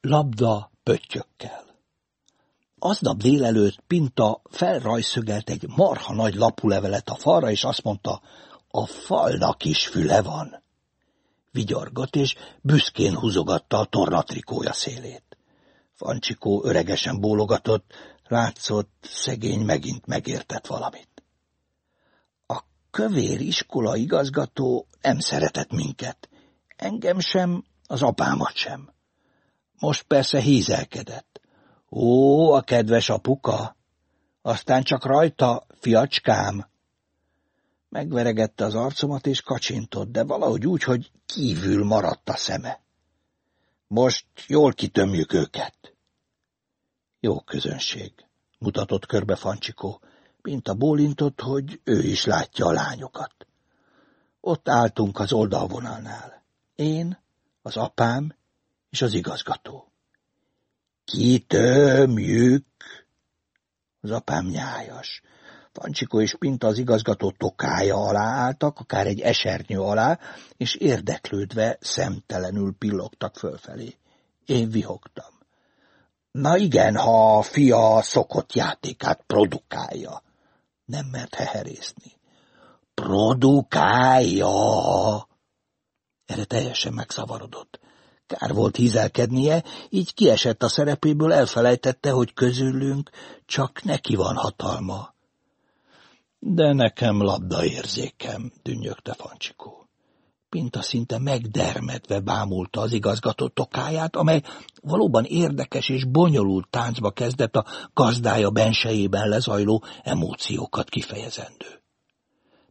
Labda pöttyökkel. Aznap délelőtt Pinta felrajszögelt egy marha nagy lapulevelet a falra, és azt mondta, a falnak is füle van. Vigyorgott, és büszkén húzogatta a tornatrikója szélét. Fancsikó öregesen bólogatott, látszott, szegény megint megértett valamit. A kövér iskola igazgató nem szeretett minket, engem sem, az apámat sem. Most persze hízelkedett. Ó, a kedves apuka! Aztán csak rajta, fiacskám! Megveregette az arcomat és kacsintott, de valahogy úgy, hogy kívül maradt a szeme. Most jól kitömjük őket. Jó közönség, mutatott körbe Fancsikó, mint a bólintott, hogy ő is látja a lányokat. Ott álltunk az oldalvonalnál. Én, az apám és az igazgató. Kitömjük! Az apám nyájas. Pancsikó és Pinta az igazgató tokája alá álltak, akár egy esernyő alá, és érdeklődve szemtelenül pillogtak fölfelé. Én vihogtam. Na igen, ha a fia szokott játékát produkálja. Nem mert heherészni. Produkálja! Erre teljesen megszavarodott. Kár volt hízelkednie, így kiesett a szerepéből, elfelejtette, hogy közülünk csak neki van hatalma. De nekem labdaérzékem, dünnyögte Fancsikó. Pinta szinte megdermedve bámulta az igazgató tokáját, amely valóban érdekes és bonyolult táncba kezdett a gazdája bensejében lezajló emóciókat kifejezendő.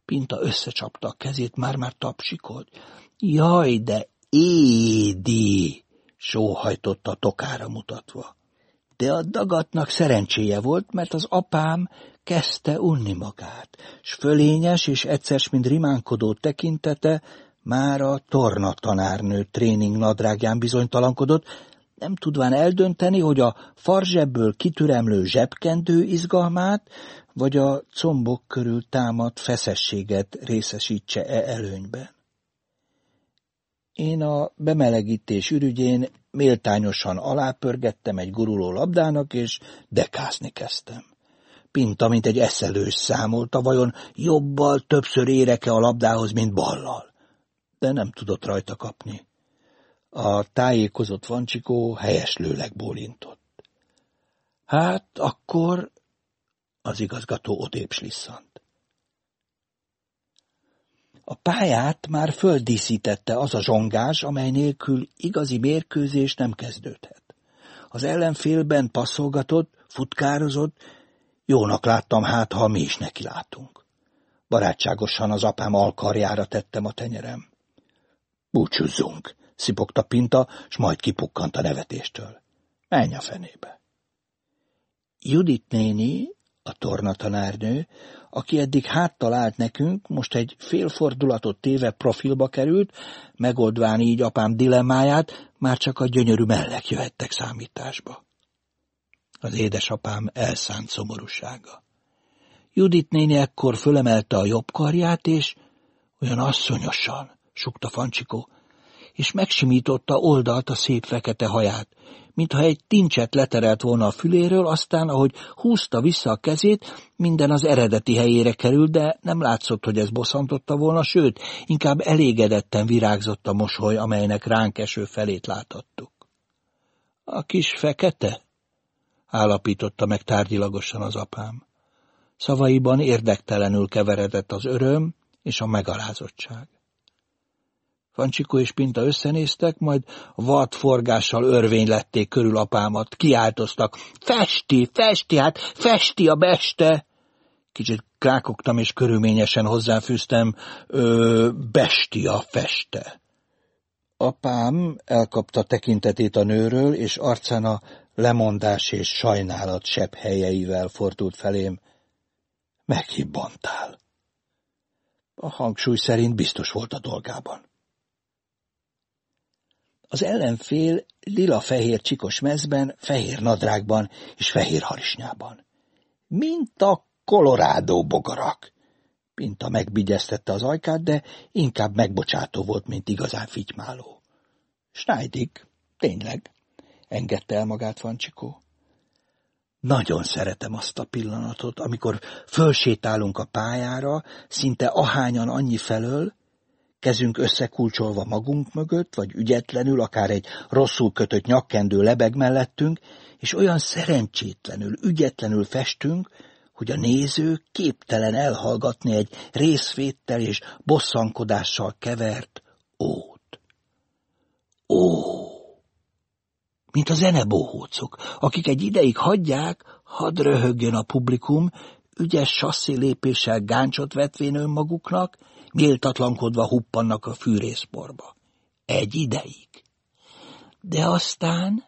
Pinta összecsapta a kezét, már-már tapsikolt. Jaj, de Édi! sóhajtotta tokára mutatva. De a dagatnak szerencséje volt, mert az apám kezdte unni magát, s fölényes és egyszer, mint rimánkodó tekintete már a torna tanárnő tréning nadrágján bizonytalankodott, nem tudván eldönteni, hogy a farzsebből kitüremlő zsebkendő izgalmát, vagy a combok körül támadt feszességet részesítse-e előnyben. Én a bemelegítés ürügyén méltányosan alápörgettem egy guruló labdának, és dekázni kezdtem. Pinta, mint egy eszelős számolta, vajon jobbal többször éreke a labdához, mint ballal. De nem tudott rajta kapni. A tájékozott Vancsikó helyeslőleg bólintott. Hát akkor az igazgató odébb slisszant. A pályát már földíszítette az a zsongás, amely nélkül igazi mérkőzés nem kezdődhet. Az ellenfélben passzolgatott, futkározott, jónak láttam hát, ha mi is neki látunk. Barátságosan az apám alkarjára tettem a tenyerem. Búcsúzzunk, szipogta Pinta, s majd kipukkant a nevetéstől. Menj a fenébe. Judit néni, a tornatanárnő, aki eddig háttal állt nekünk, most egy félfordulatot téve profilba került, megoldván így apám dilemmáját, már csak a gyönyörű mellek jöhettek számításba. Az édesapám elszánt szomorúsága. Judit néni ekkor fölemelte a jobb karját, és olyan asszonyosan, sukta Fancsikó, és megsimította oldalt a szép fekete haját, mintha egy tincset leterelt volna a füléről, aztán, ahogy húzta vissza a kezét, minden az eredeti helyére került, de nem látszott, hogy ez bosszantotta volna, sőt, inkább elégedetten virágzott a mosoly, amelynek ránk eső felét láthattuk. A kis fekete? állapította meg tárgyilagosan az apám. Szavaiban érdektelenül keveredett az öröm és a megalázottság. Fancsikó és Pinta összenéztek, majd vadforgással örvény lették körül apámat, kiáltoztak. Festi, festi, hát festi a beste! Kicsit krákogtam és körülményesen hozzáfűztem, ö, bestia feste. Apám elkapta tekintetét a nőről, és arcán a lemondás és sajnálat sebb helyeivel fordult felém. Meghibbantál. A hangsúly szerint biztos volt a dolgában. Az ellenfél lila-fehér csikos mezben, fehér nadrágban és fehér harisnyában. Mint a Colorado bogarak. Pinta megbigyeztette az ajkát, de inkább megbocsátó volt, mint igazán fitymáló. Schneidig, tényleg. engedte el magát Fancsikó. Nagyon szeretem azt a pillanatot, amikor fölsétálunk a pályára, szinte ahányan annyi felől, kezünk összekulcsolva magunk mögött, vagy ügyetlenül, akár egy rosszul kötött nyakkendő lebeg mellettünk, és olyan szerencsétlenül, ügyetlenül festünk, hogy a néző képtelen elhallgatni egy részvéttel és bosszankodással kevert ót. Ó! Mint a zenebohócok, akik egy ideig hagyják, hadd röhögjön a publikum, ügyes sasszi lépéssel gáncsot vetvén önmaguknak, méltatlankodva huppannak a fűrészporba. Egy ideig. De aztán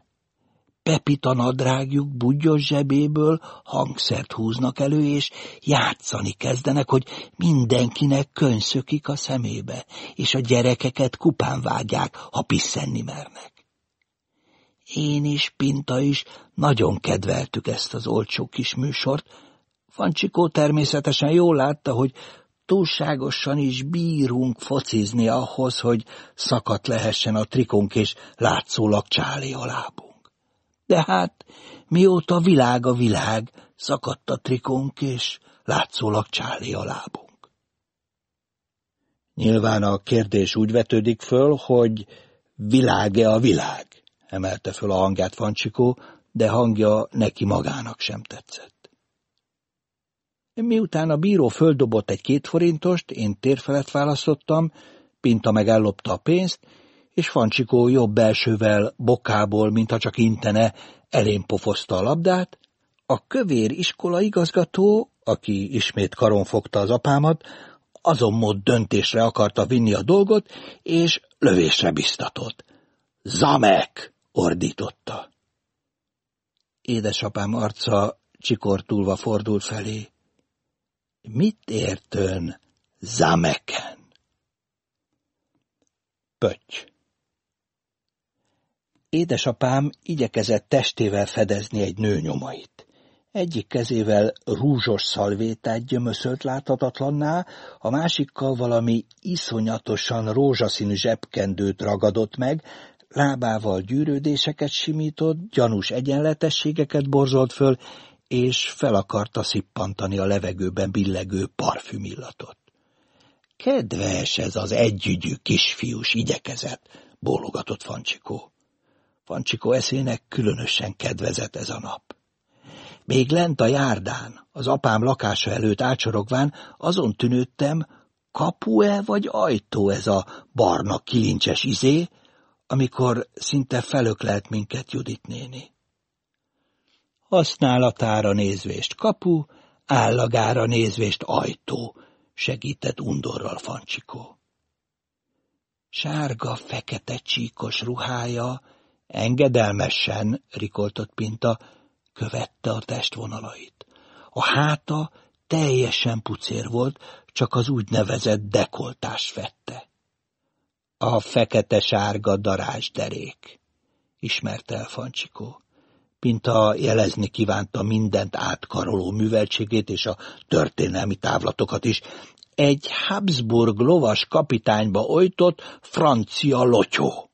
Pepita nadrágjuk budgyos zsebéből hangszert húznak elő, és játszani kezdenek, hogy mindenkinek könyszökik a szemébe, és a gyerekeket kupán vágják, ha pisszenni mernek. Én is, Pinta is nagyon kedveltük ezt az olcsó kis műsort. Fancsikó természetesen jól látta, hogy túlságosan is bírunk focizni ahhoz, hogy szakadt lehessen a trikunk, és látszólag csáli a lábunk. De hát, mióta világ a világ, szakadt a trikunk, és látszólag csáli a lábunk. Nyilván a kérdés úgy vetődik föl, hogy világe a világ, emelte föl a hangját Fancsikó, de hangja neki magának sem tetszett. Miután a bíró földobott egy két forintost, én térfelet választottam, Pinta meg a pénzt, és Fancsikó jobb belsővel, bokából, mintha csak intene, elén pofozta a labdát, a kövér iskola igazgató, aki ismét karon fogta az apámat, azon mód döntésre akarta vinni a dolgot, és lövésre biztatott. Zamek! ordította. Édesapám arca csikortulva fordult felé. Mit ért ön Zameken? Pöcs. Édesapám igyekezett testével fedezni egy nő nyomait. Egyik kezével rúzsos szalvétát gyömöszölt láthatatlanná, a másikkal valami iszonyatosan rózsaszínű zsebkendőt ragadott meg, lábával gyűrődéseket simított, gyanús egyenletességeket borzolt föl, és fel akarta szippantani a levegőben billegő parfümillatot. Kedves ez az együgyű kisfiús igyekezett, bólogatott Fancsikó. Fancsikó eszének különösen kedvezett ez a nap. Még lent a járdán, az apám lakása előtt ácsorogván, azon tűnődtem, kapu-e vagy ajtó ez a barna kilincses izé, amikor szinte felöklelt minket Judit néni használatára nézvést kapu, állagára nézvést ajtó, segített undorral Fancsikó. Sárga, fekete csíkos ruhája, engedelmesen, rikoltott Pinta, követte a testvonalait. A háta teljesen pucér volt, csak az úgynevezett dekoltás fette. A fekete-sárga darázs derék, ismerte el Fancsikó. Pinta jelezni kívánta mindent átkaroló műveltségét és a történelmi távlatokat is. Egy Habsburg lovas kapitányba ojtott francia lotyó.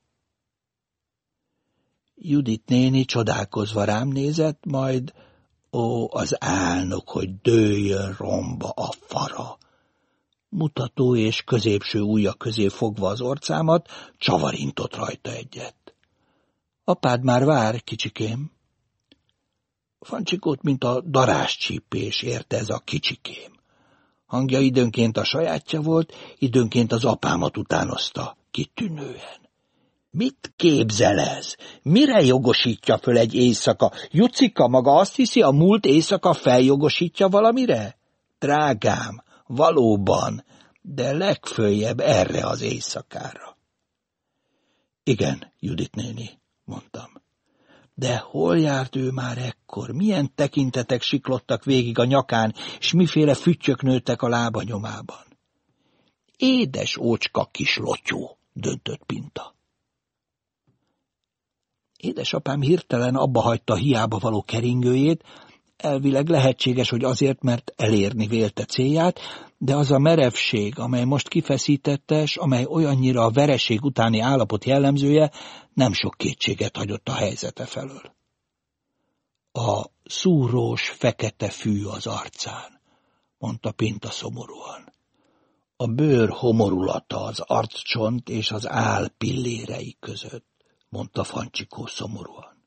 Judit néni csodálkozva rám nézett, majd ó, az álnok, hogy dőljön romba a fara. Mutató és középső ujja közé fogva az orcámat, csavarintott rajta egyet. Apád már vár, kicsikém. Fancsikót, mint a daráscsípés érte ez a kicsikém. Hangja időnként a sajátja volt, időnként az apámat utánozta, kitűnően. Mit képzel ez? Mire jogosítja föl egy éjszaka? Jucika maga azt hiszi, a múlt éjszaka feljogosítja valamire? Drágám, valóban, de legfőjebb erre az éjszakára. Igen, Judit néni, mondtam. De hol járt ő már ekkor? Milyen tekintetek siklottak végig a nyakán, és miféle füttyök nőttek a lábanyomában? Édes ócska kis lotyó, döntött Pinta. Édesapám hirtelen abba hagyta hiába való keringőjét, elvileg lehetséges, hogy azért, mert elérni vélte célját, de az a merevség, amely most kifeszítettes, amely olyannyira a vereség utáni állapot jellemzője, nem sok kétséget hagyott a helyzete felől. A szúrós, fekete fű az arcán, mondta Pinta szomorúan. A bőr homorulata az arccsont és az áll pillérei között, mondta Fancsikó szomorúan.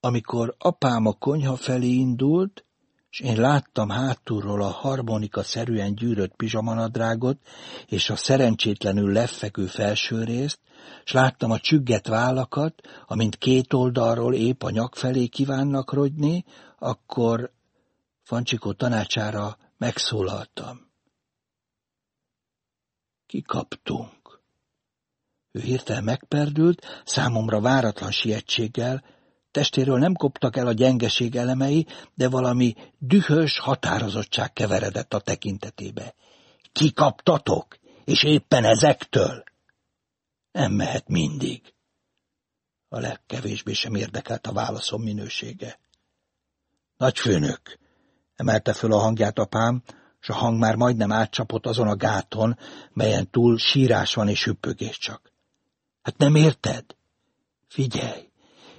Amikor apám a konyha felé indult, és én láttam hátulról a harmonika szerűen gyűrött pizsamanadrágot és a szerencsétlenül leffekő felsőrészt, s láttam a csügget vállakat, amint két oldalról épp a nyak felé kívánnak rogyni, akkor Fancsikó tanácsára megszólaltam. Kikaptunk. Ő hirtelen megperdült, számomra váratlan sietséggel, testéről nem koptak el a gyengeség elemei, de valami dühös határozottság keveredett a tekintetébe. Kikaptatok, és éppen ezektől? Nem mehet mindig. A legkevésbé sem érdekelt a válaszom minősége. Nagyfőnök, emelte föl a hangját apám, s a hang már majdnem átcsapott azon a gáton, melyen túl sírás van és hüppögés csak. Hát nem érted? Figyelj,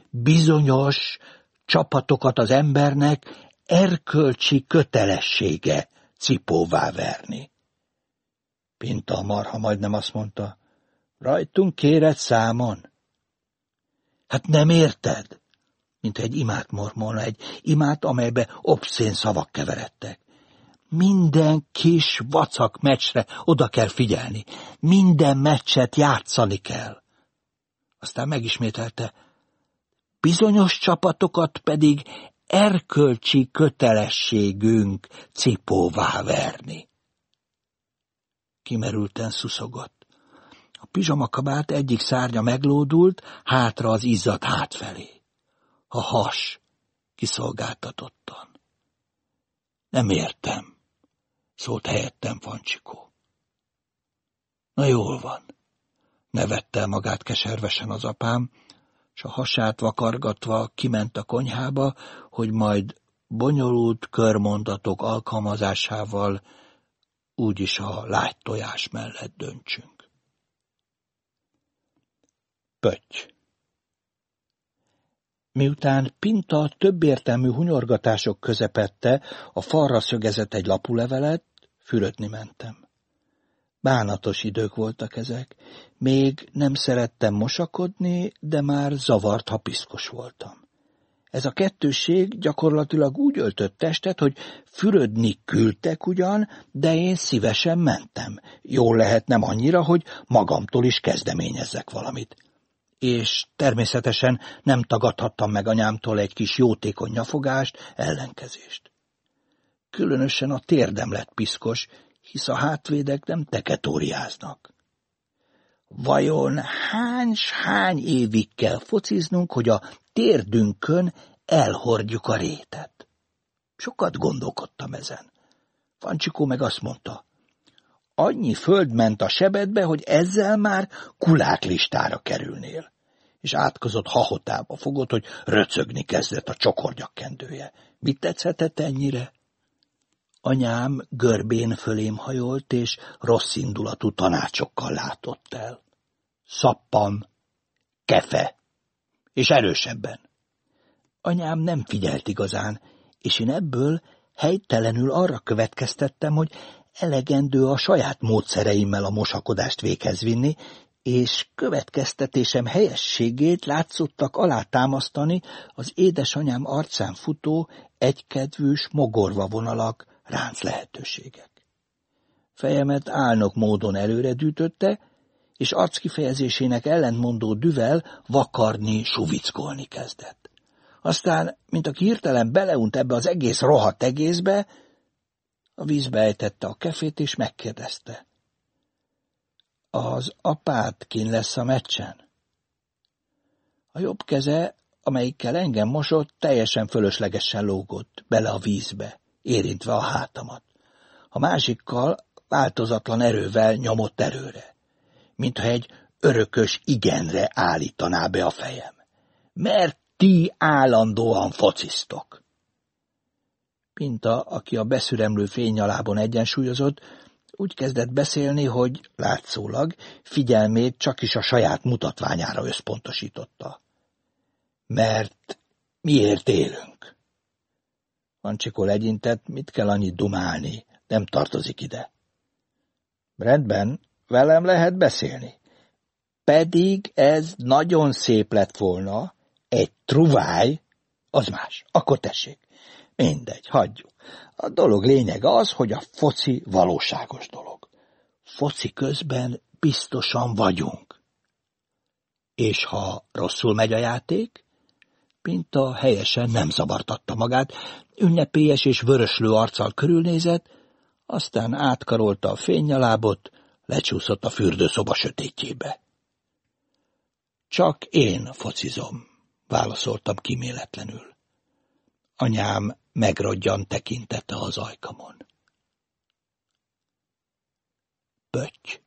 bizonyos csapatokat az embernek erkölcsi kötelessége cipóvá verni. Pinta a marha majdnem azt mondta, rajtunk kéred számon. Hát nem érted? Mint egy imát mormolna, egy imát, amelybe obszén szavak keveredtek. Minden kis vacak meccsre oda kell figyelni. Minden meccset játszani kell. Aztán megismételte, bizonyos csapatokat pedig erkölcsi kötelességünk cipóvá verni. Kimerülten szuszogott. A pizsamakabát egyik szárnya meglódult, hátra az izzat hátfelé. A has kiszolgáltatottan. Nem értem, szólt helyettem Fancsikó. Na jól van, nevette magát keservesen az apám, s a hasát vakargatva kiment a konyhába, hogy majd bonyolult körmondatok alkalmazásával úgyis a lágy tojás mellett döntsünk. Pötty Miután Pinta többértelmű hunyorgatások közepette, a falra szögezett egy lapulevelet, fürödni mentem. Bánatos idők voltak ezek. Még nem szerettem mosakodni, de már zavart, ha piszkos voltam. Ez a kettőség gyakorlatilag úgy öltött testet, hogy fürödni küldtek ugyan, de én szívesen mentem. Jól lehet nem annyira, hogy magamtól is kezdeményezzek valamit. És természetesen nem tagadhattam meg anyámtól egy kis jótékony nyafogást, ellenkezést. Különösen a térdem lett piszkos, hisz a hátvédek nem teketóriáznak. Vajon hány hány évig kell fociznunk, hogy a térdünkön elhordjuk a rétet? Sokat gondolkodtam ezen. Fancsikó meg azt mondta, annyi föld ment a sebedbe, hogy ezzel már kulátlistára kerülnél. És átkozott hahotába fogott, hogy röcögni kezdett a csokorgyakkendője. Mit tetszhetett ennyire? Anyám görbén fölém hajolt, és rossz indulatú tanácsokkal látott el. Szappan, kefe, és erősebben. Anyám nem figyelt igazán, és én ebből helytelenül arra következtettem, hogy elegendő a saját módszereimmel a mosakodást véghez vinni, és következtetésem helyességét látszottak alátámasztani az édesanyám arcán futó, egykedvűs, mogorva vonalak, ránc lehetőségek. Fejemet álnok módon előre dűtötte, és arckifejezésének ellentmondó düvel vakarni, suvickolni kezdett. Aztán, mint aki hirtelen beleunt ebbe az egész rohadt egészbe, a vízbe ejtette a kefét, és megkérdezte. Az apád kin lesz a meccsen? A jobb keze, amelyikkel engem mosott, teljesen fölöslegesen lógott bele a vízbe érintve a hátamat. A másikkal változatlan erővel nyomott erőre, mintha egy örökös igenre állítaná be a fejem. Mert ti állandóan focisztok. Pinta, aki a beszüremlő fényalában egyensúlyozott, úgy kezdett beszélni, hogy látszólag figyelmét csak is a saját mutatványára összpontosította. Mert miért élünk? Vancsikó legyintett, mit kell annyit dumálni, nem tartozik ide. Rendben, velem lehet beszélni. Pedig ez nagyon szép lett volna, egy truváj, az más, akkor tessék. Mindegy, hagyjuk. A dolog lényeg az, hogy a foci valóságos dolog. Foci közben biztosan vagyunk. És ha rosszul megy a játék, Pinta helyesen nem zavartatta magát, ünnepélyes és vöröslő arccal körülnézett, aztán átkarolta a fénynyalábot, lecsúszott a fürdőszoba sötétjébe. Csak én focizom, válaszoltam kiméletlenül. Anyám megrodjan tekintete az ajkamon. Pötty.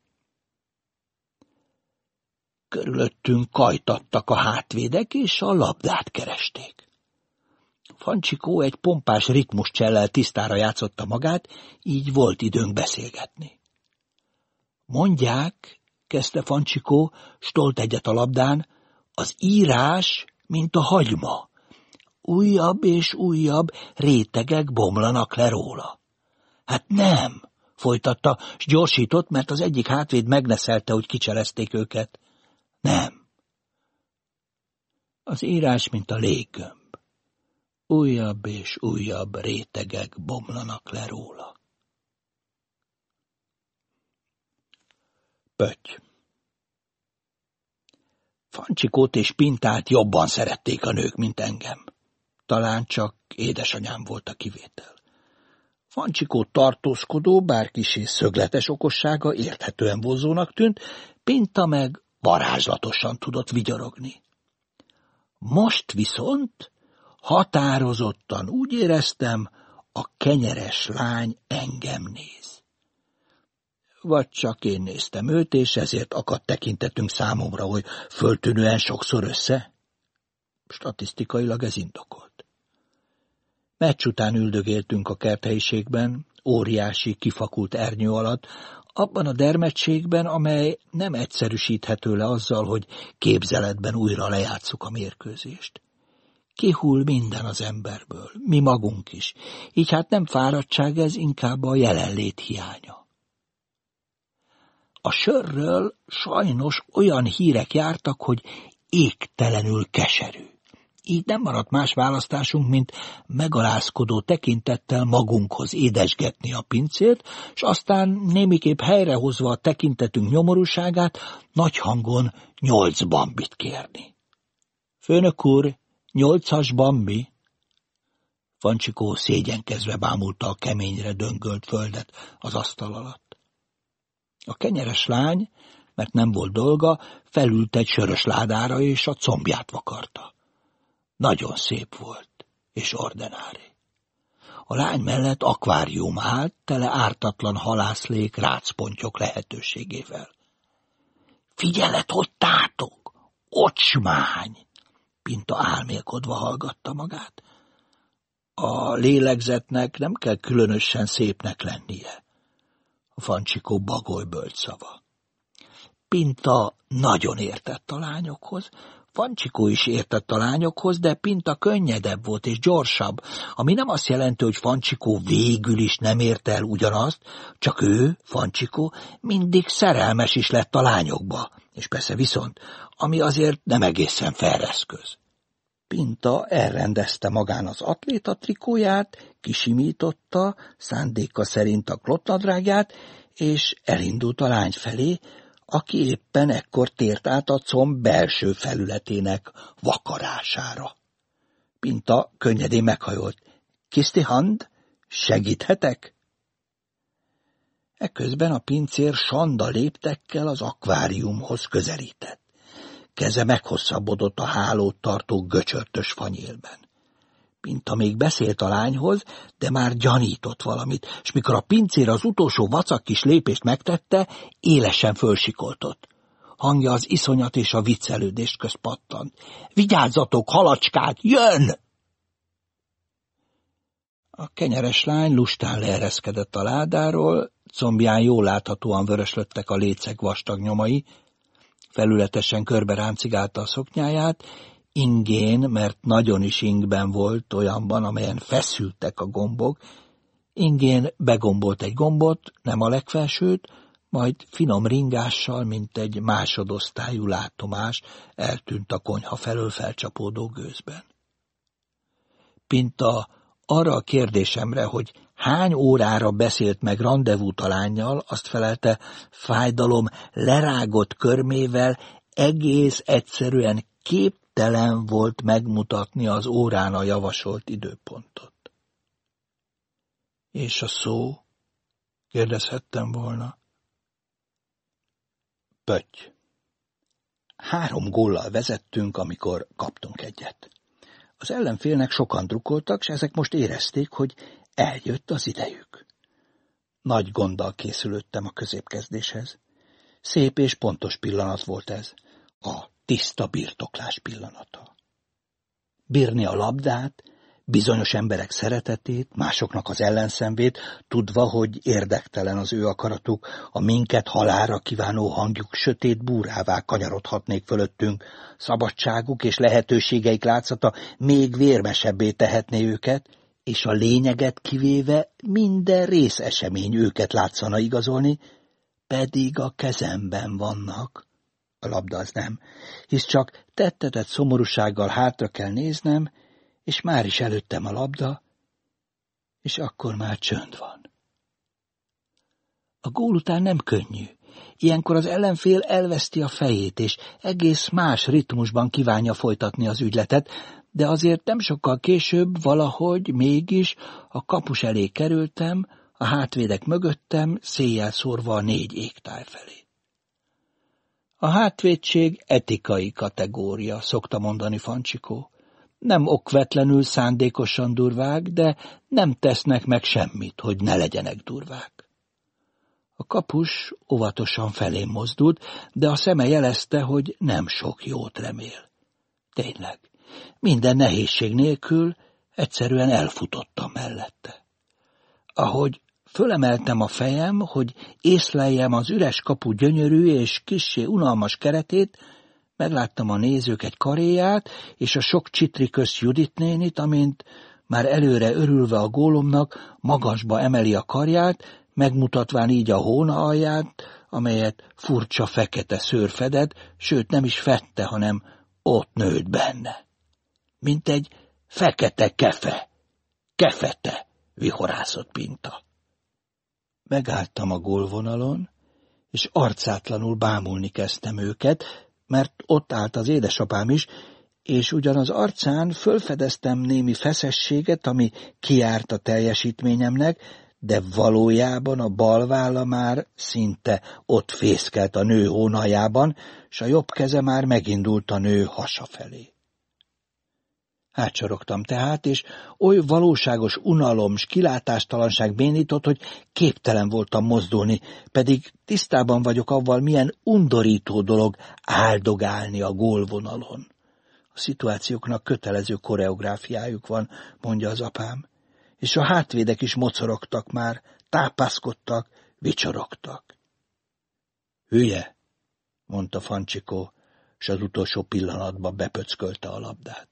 Körülöttünk kajtattak a hátvédek, és a labdát keresték. Fancsikó egy pompás ritmus csellel tisztára játszotta magát, így volt időnk beszélgetni. Mondják, kezdte Fancsikó, stolt egyet a labdán, az írás, mint a hagyma. Újabb és újabb rétegek bomlanak le róla. Hát nem, folytatta, s gyorsított, mert az egyik hátvéd megneszelte, hogy kicserezték őket. Nem. Az írás, mint a léggömb. Újabb és újabb rétegek bomlanak le róla. Pötty. Fancsikót és Pintát jobban szerették a nők, mint engem. Talán csak édesanyám volt a kivétel. Fancsikó tartózkodó, bár kisé szögletes okossága érthetően vonzónak tűnt, Pinta meg varázslatosan tudott vigyorogni. Most viszont határozottan úgy éreztem, a kenyeres lány engem néz. Vagy csak én néztem őt, és ezért akadt tekintetünk számomra, hogy föltűnően sokszor össze? Statisztikailag ez indokolt. Meccs után üldögéltünk a kerthelyiségben, óriási, kifakult ernyő alatt, abban a dermedtségben, amely nem egyszerűsíthető le azzal, hogy képzeletben újra lejátszuk a mérkőzést. Kihull minden az emberből, mi magunk is, így hát nem fáradtság ez, inkább a jelenlét hiánya. A sörről sajnos olyan hírek jártak, hogy égtelenül keserű. Így nem maradt más választásunk, mint megalázkodó tekintettel magunkhoz édesgetni a pincét, és aztán némiképp helyrehozva a tekintetünk nyomorúságát, nagy hangon nyolc bambit kérni. Főnök úr, nyolcas bambi? Fancsikó szégyenkezve bámulta a keményre döngölt földet az asztal alatt. A kenyeres lány, mert nem volt dolga, felült egy sörös ládára, és a combját vakarta. Nagyon szép volt, és ordinári. A lány mellett akvárium állt, tele ártatlan halászlék rácpontyok lehetőségével. Figyelet, hogy tátok! Ocsmány! Pinta álmélkodva hallgatta magát. A lélegzetnek nem kell különösen szépnek lennie. A Fancsikó bagoly szava. Pinta nagyon értett a lányokhoz, Fancsikó is értett a lányokhoz, de Pinta könnyedebb volt és gyorsabb, ami nem azt jelenti, hogy Fancsikó végül is nem ért el ugyanazt, csak ő, Fancsikó, mindig szerelmes is lett a lányokba, és persze viszont, ami azért nem egészen felreszköz. Pinta elrendezte magán az atléta trikóját, kisimította, szándéka szerint a klotnadrágját, és elindult a lány felé, aki éppen ekkor tért át a comb belső felületének vakarására. Pinta könnyedén meghajolt. Kiszti hand, segíthetek? Ekközben a pincér sanda léptekkel az akváriumhoz közelített. Keze meghosszabbodott a hálót tartó göcsörtös fanyélben. Pinta még beszélt a lányhoz, de már gyanított valamit, és mikor a pincér az utolsó vacak kis lépést megtette, élesen fölsikoltott. Hangja az iszonyat és a viccelődést köz pattant. Vigyázzatok, halacskák, jön! A kenyeres lány lustán leereszkedett a ládáról, combján jól láthatóan vöröslöttek a lécek vastag nyomai, felületesen körbe ráncigálta a szoknyáját, ingén, mert nagyon is ingben volt olyanban, amelyen feszültek a gombok, ingén begombolt egy gombot, nem a legfelsőt, majd finom ringással, mint egy másodosztályú látomás, eltűnt a konyha felől felcsapódó gőzben. Pinta arra a kérdésemre, hogy hány órára beszélt meg rendezvú talányjal, azt felelte, fájdalom lerágott körmével egész egyszerűen képtelen volt megmutatni az órán a javasolt időpontot. És a szó? kérdezhettem volna. Pötty. Három góllal vezettünk, amikor kaptunk egyet. Az ellenfélnek sokan drukoltak, s ezek most érezték, hogy eljött az idejük. Nagy gonddal készülődtem a középkezdéshez. Szép és pontos pillanat volt ez, a tiszta birtoklás pillanata. Bírni a labdát, bizonyos emberek szeretetét, másoknak az ellenszenvét, tudva, hogy érdektelen az ő akaratuk, a minket halára kívánó hangjuk sötét búrává kanyarodhatnék fölöttünk, szabadságuk és lehetőségeik látszata még vérmesebbé tehetné őket, és a lényeget kivéve minden részesemény őket látszana igazolni, pedig a kezemben vannak. A labda az nem, hisz csak tettetett szomorúsággal hátra kell néznem, és már is előttem a labda, és akkor már csönd van. A gól után nem könnyű. Ilyenkor az ellenfél elveszti a fejét, és egész más ritmusban kívánja folytatni az ügyletet, de azért nem sokkal később valahogy mégis a kapus elé kerültem, a hátvédek mögöttem, széjjel szórva a négy égtáj felé. A hátvédség etikai kategória, szokta mondani Fancsikó nem okvetlenül szándékosan durvák, de nem tesznek meg semmit, hogy ne legyenek durvák. A kapus óvatosan felém mozdult, de a szeme jelezte, hogy nem sok jót remél. Tényleg, minden nehézség nélkül egyszerűen elfutottam mellette. Ahogy fölemeltem a fejem, hogy észleljem az üres kapu gyönyörű és kissé unalmas keretét, Megláttam a nézők egy karéját, és a sok csitri közt Judit nénit, amint már előre örülve a gólomnak, magasba emeli a karját, megmutatván így a hóna alját, amelyet furcsa fekete szőr fedett, sőt nem is fette, hanem ott nőtt benne. Mint egy fekete kefe, kefete, vihorászott pinta. Megálltam a gólvonalon, és arcátlanul bámulni kezdtem őket, mert ott állt az édesapám is, és ugyan az arcán fölfedeztem némi feszességet, ami kiárt a teljesítményemnek, de valójában a bal válla már szinte ott fészkelt a nő hónajában, s a jobb keze már megindult a nő hasa felé. Átsorogtam tehát, és oly valóságos unalom s kilátástalanság bénított, hogy képtelen voltam mozdulni, pedig tisztában vagyok avval, milyen undorító dolog áldogálni a gólvonalon. A szituációknak kötelező koreográfiájuk van, mondja az apám, és a hátvédek is mocorogtak már, tápászkodtak, vicsorogtak. Hülye, mondta Fancsikó, s az utolsó pillanatban bepöckölte a labdát.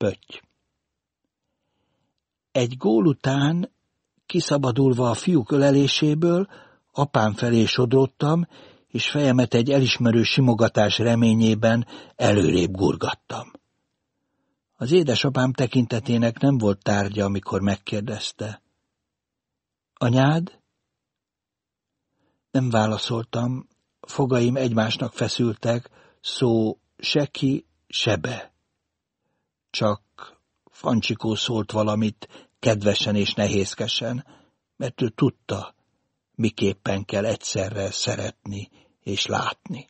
Pötty. Egy gól után, kiszabadulva a fiúk öleléséből, apám felé sodródtam, és fejemet egy elismerő simogatás reményében előrébb gurgattam. Az édesapám tekintetének nem volt tárgya, amikor megkérdezte. Anyád? Nem válaszoltam, fogaim egymásnak feszültek, szó se ki, se be. Csak Fancsikó szólt valamit kedvesen és nehézkesen, mert ő tudta, miképpen kell egyszerre szeretni és látni.